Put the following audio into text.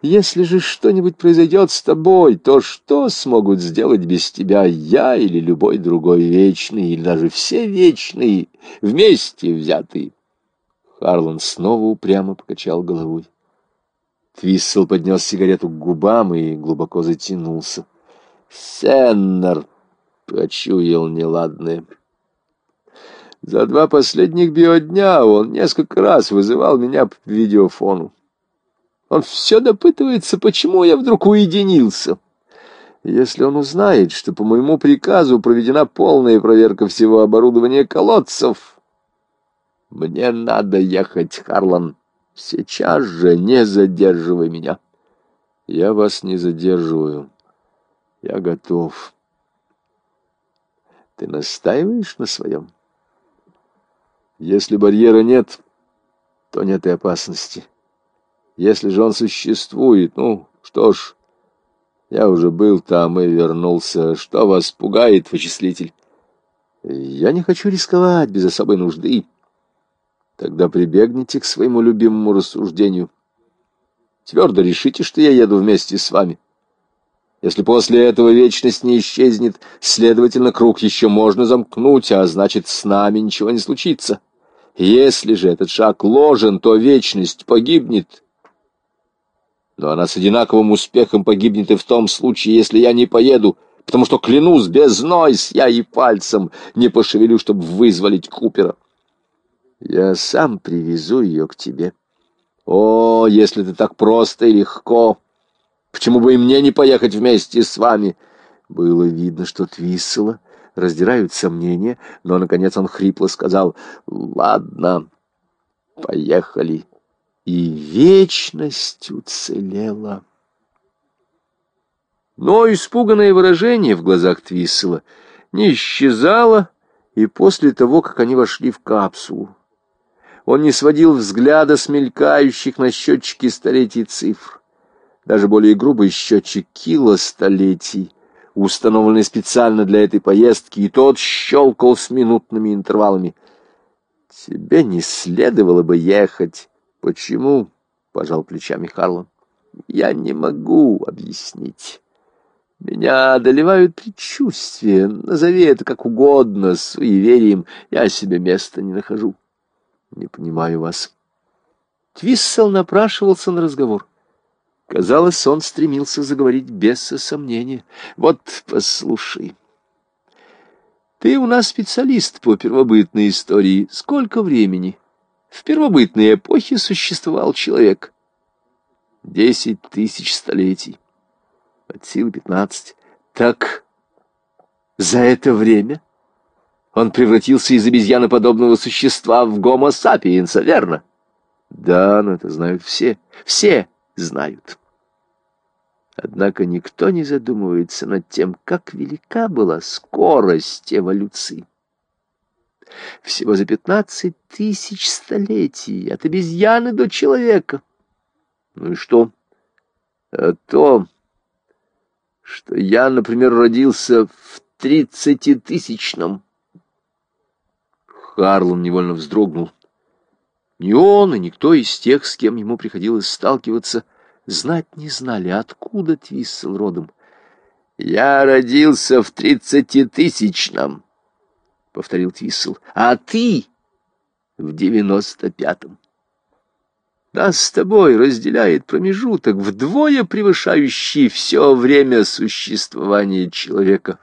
Если же что-нибудь произойдет с тобой, то что смогут сделать без тебя я или любой другой вечный, или даже все вечные, вместе взятые? Харлан снова упрямо покачал головой. Твиссел поднес сигарету к губам и глубоко затянулся. Сеннер почуял неладное. За два последних биодня он несколько раз вызывал меня по видеофону. Он все допытывается, почему я вдруг уединился. Если он узнает, что по моему приказу проведена полная проверка всего оборудования колодцев, мне надо ехать, Харлан. Сейчас же не задерживай меня. Я вас не задерживаю. Я готов. Ты настаиваешь на своем? Если барьера нет, то нет и опасности. Если же он существует, ну, что ж, я уже был там и вернулся. Что вас пугает, вычислитель? Я не хочу рисковать без особой нужды. Тогда прибегните к своему любимому рассуждению. Твердо решите, что я еду вместе с вами. Если после этого вечность не исчезнет, следовательно, круг еще можно замкнуть, а значит, с нами ничего не случится. Если же этот шаг ложен, то вечность погибнет. Но она с одинаковым успехом погибнет и в том случае, если я не поеду, потому что, клянусь, без Нойс я и пальцем не пошевелю, чтобы вызволить Купера. Я сам привезу ее к тебе. О, если ты так просто и легко! Почему бы и мне не поехать вместе с вами? Было видно, что Твиссела раздирают сомнения, но, наконец, он хрипло сказал «Ладно, поехали». И вечность уцелела. Но испуганное выражение в глазах Твиссела не исчезало и после того, как они вошли в капсулу. Он не сводил взгляда с мелькающих на счетчике столетий цифр. Даже более грубый счетчик кило столетий установленный специально для этой поездки, и тот щелкал с минутными интервалами. «Тебе не следовало бы ехать». «Почему?» — пожал плечами Харлан. «Я не могу объяснить. Меня одолевают предчувствия. Назови это как угодно, суеверием. Я себе места не нахожу. Не понимаю вас». Твиссел напрашивался на разговор. Казалось, он стремился заговорить без сомнения. «Вот, послушай, ты у нас специалист по первобытной истории. Сколько времени в первобытной эпохе существовал человек?» «Десять тысяч столетий. От силы пятнадцать. Так за это время он превратился из обезьяноподобного существа в гомо сапиенса, верно?» «Да, но это знают все. Все!» знают. Однако никто не задумывается над тем, как велика была скорость эволюции. Всего за пятнадцать тысяч столетий, от обезьяны до человека. Ну и что? А то, что я, например, родился в тридцатитысячном. Харлан невольно вздрогнул. Ни он, и никто из тех, с кем ему приходилось сталкиваться, знать не знали, откуда Твиссел родом. «Я родился в тридцатитысячном», — повторил Твиссел, — «а ты в девяносто пятом». Нас с тобой разделяет промежуток, вдвое превышающий все время существования человека.